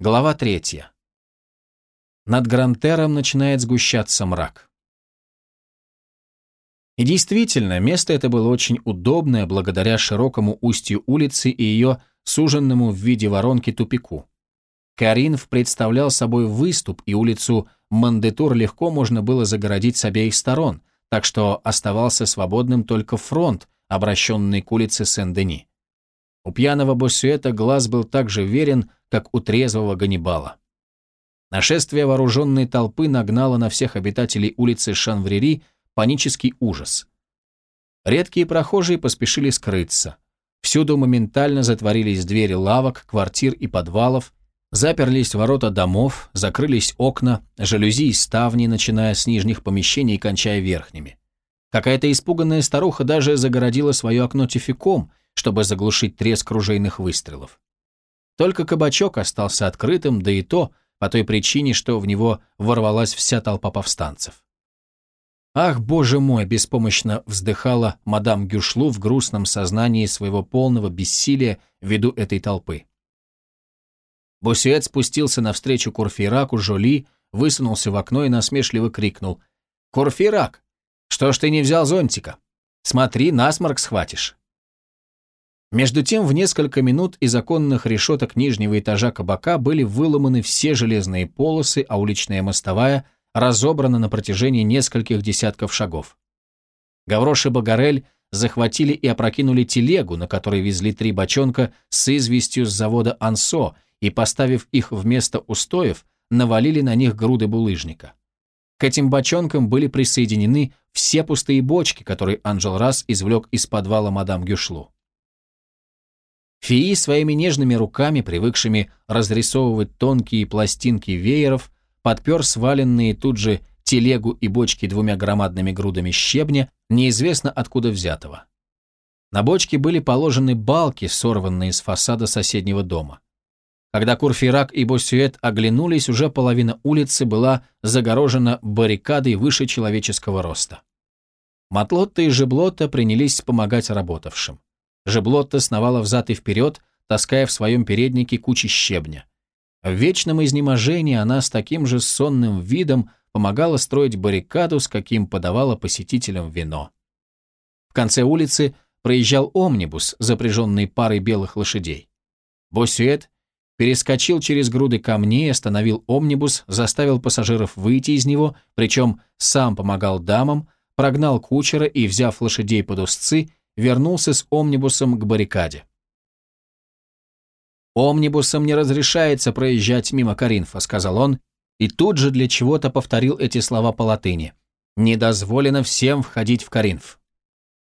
Глава третья. Над Грантером начинает сгущаться мрак. И действительно, место это было очень удобное благодаря широкому устью улицы и ее суженному в виде воронки тупику. Каринф представлял собой выступ, и улицу Мандетур легко можно было загородить с обеих сторон, так что оставался свободным только фронт, обращенный к улице Сен-Дени. У пьяного Боссюэта глаз был так же верен, как у трезвого Ганнибала. Нашествие вооруженной толпы нагнало на всех обитателей улицы Шанврери панический ужас. Редкие прохожие поспешили скрыться. Всюду моментально затворились двери лавок, квартир и подвалов, заперлись ворота домов, закрылись окна, жалюзи и ставни, начиная с нижних помещений и кончая верхними. Какая-то испуганная старуха даже загородила свое окно тюфяком, чтобы заглушить треск ружейных выстрелов. Только кабачок остался открытым, да и то по той причине, что в него ворвалась вся толпа повстанцев. «Ах, боже мой!» – беспомощно вздыхала мадам Гюшлу в грустном сознании своего полного бессилия ввиду этой толпы. Босюэт спустился навстречу Курфейраку, Жоли, высунулся в окно и насмешливо крикнул. «Курфейрак, что ж ты не взял зонтика? Смотри, насморк схватишь». Между тем, в несколько минут из оконных решеток нижнего этажа кабака были выломаны все железные полосы, а уличная мостовая разобрана на протяжении нескольких десятков шагов. Гаврош и Багарель захватили и опрокинули телегу, на которой везли три бочонка с известью с завода «Ансо», и, поставив их вместо устоев, навалили на них груды булыжника. К этим бочонкам были присоединены все пустые бочки, которые Анжел Расс извлек из подвала мадам Гюшлу. Фии своими нежными руками, привыкшими разрисовывать тонкие пластинки вееров, подпер сваленные тут же телегу и бочки двумя громадными грудами щебня, неизвестно откуда взятого. На бочке были положены балки, сорванные с фасада соседнего дома. Когда Курфирак и Боссюэт оглянулись, уже половина улицы была загорожена баррикадой выше человеческого роста. Матлотта и Жеблота принялись помогать работавшим. Жеблотта сновала взад и вперед, таская в своем переднике кучи щебня. В вечном изнеможении она с таким же сонным видом помогала строить баррикаду, с каким подавала посетителям вино. В конце улицы проезжал омнибус, запряженный парой белых лошадей. Босюэт перескочил через груды камней, остановил омнибус, заставил пассажиров выйти из него, причем сам помогал дамам, прогнал кучера и, взяв лошадей под узцы, вернулся с омнибусом к баррикаде. «Омнибусом не разрешается проезжать мимо Каринфа», — сказал он, и тут же для чего-то повторил эти слова по латыни. «Не дозволено всем входить в Каринф».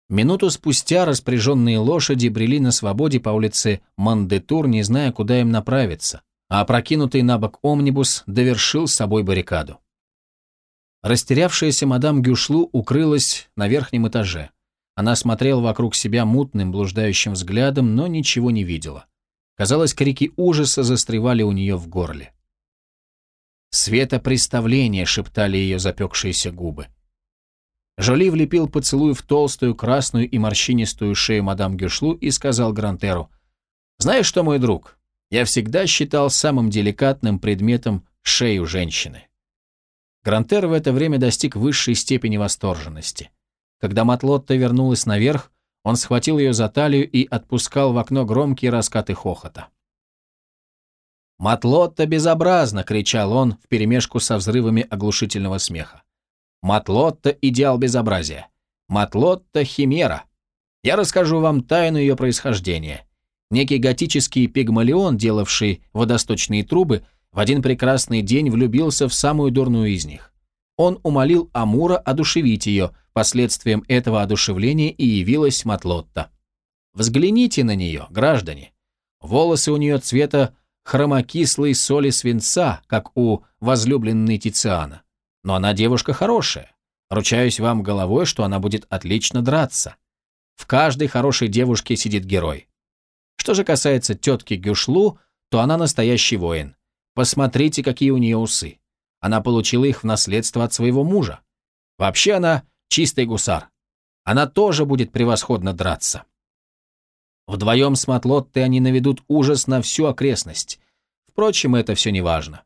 Минуту спустя распряженные лошади брели на свободе по улице Мандетур, не зная, куда им направиться, а опрокинутый на бок омнибус довершил с собой баррикаду. Растерявшаяся мадам Гюшлу укрылась на верхнем этаже. Она смотрела вокруг себя мутным, блуждающим взглядом, но ничего не видела. Казалось, крики ужаса застревали у нее в горле. «Светопреставление», — шептали ее запекшиеся губы. Жоли влепил поцелуй в толстую, красную и морщинистую шею мадам Гюшлу и сказал Грантеру, «Знаешь что, мой друг, я всегда считал самым деликатным предметом шею женщины». Грантер в это время достиг высшей степени восторженности. Когда Матлотта вернулась наверх, он схватил ее за талию и отпускал в окно громкие раскаты хохота. «Матлотта безобразно!» — кричал он вперемешку со взрывами оглушительного смеха. «Матлотта — идеал безобразия! Матлотта — химера! Я расскажу вам тайну ее происхождения. Некий готический пигмалион, делавший водосточные трубы, в один прекрасный день влюбился в самую дурную из них. Он умолил Амура одушевить ее, Последствием этого одушевления и явилась Матлотта. Взгляните на нее, граждане. Волосы у нее цвета хромокислой соли свинца, как у возлюбленной Тициана. Но она девушка хорошая. Ручаюсь вам головой, что она будет отлично драться. В каждой хорошей девушке сидит герой. Что же касается тетки Гюшлу, то она настоящий воин. Посмотрите, какие у нее усы. Она получила их в наследство от своего мужа. Вообще она Чистый гусар. Она тоже будет превосходно драться. Вдвоем с Матлоттой они наведут ужас на всю окрестность. впрочем, это все не важно.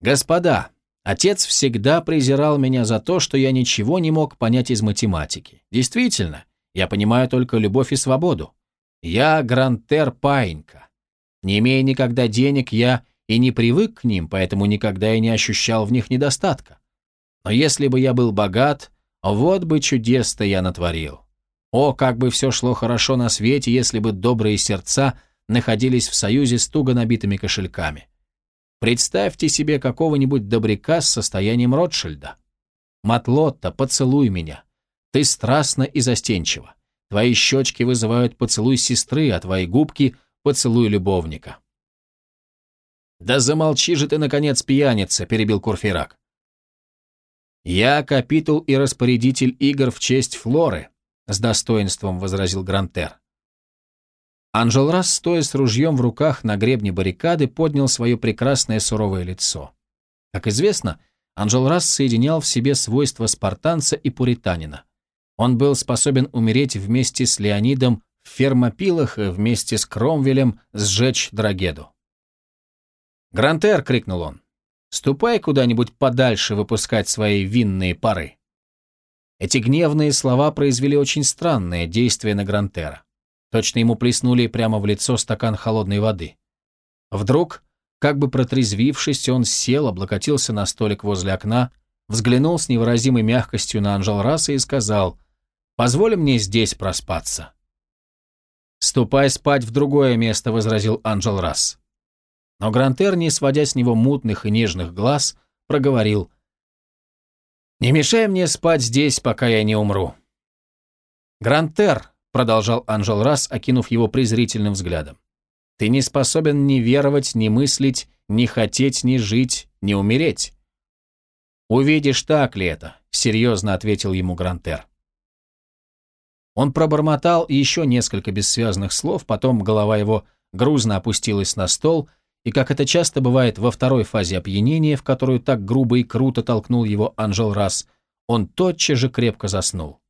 Господа, отец всегда презирал меня за то, что я ничего не мог понять из математики. Действительно, я понимаю только любовь и свободу. Я грантер Паинька. Не имея никогда денег, я и не привык к ним, поэтому никогда и не ощущал в них недостатка. Но если бы я был богат, вот бы чудес-то я натворил. О, как бы все шло хорошо на свете, если бы добрые сердца находились в союзе с туго набитыми кошельками. Представьте себе какого-нибудь добряка с состоянием Ротшильда. Матлотта, поцелуй меня. Ты страстна и застенчива. Твои щечки вызывают поцелуй сестры, а твои губки — поцелуй любовника. «Да замолчи же ты, наконец, пьяница!» — перебил Курфейрак. «Я капитул и распорядитель игр в честь Флоры», — с достоинством возразил Грантер. Анжел Расс, стоя с ружьем в руках на гребне баррикады, поднял свое прекрасное суровое лицо. Как известно, Анжел Расс соединял в себе свойства спартанца и пуританина. Он был способен умереть вместе с Леонидом в Фермопилах и вместе с Кромвелем сжечь Драгеду. «Грантер!» — крикнул он. «Ступай куда-нибудь подальше выпускать свои винные пары». Эти гневные слова произвели очень странное действие на Грантера. Точно ему плеснули прямо в лицо стакан холодной воды. Вдруг, как бы протрезвившись, он сел, облокотился на столик возле окна, взглянул с невыразимой мягкостью на Анжел Расса и сказал «Позволь мне здесь проспаться». «Ступай спать в другое место», — возразил Анжел Расс. Но Грантер, не сводя с него мутных и нежных глаз, проговорил «Не мешай мне спать здесь, пока я не умру». «Грантер», — продолжал Анжел Расс, окинув его презрительным взглядом, «ты не способен ни веровать, ни мыслить, ни хотеть, ни жить, ни умереть». «Увидишь, так ли это», — серьезно ответил ему Грантер. Он пробормотал еще несколько бессвязных слов, потом голова его грузно опустилась на стол — и как это часто бывает во второй фазе опьянения, в которую так грубо и круто толкнул его Анжел Расс, он тотчас же крепко заснул.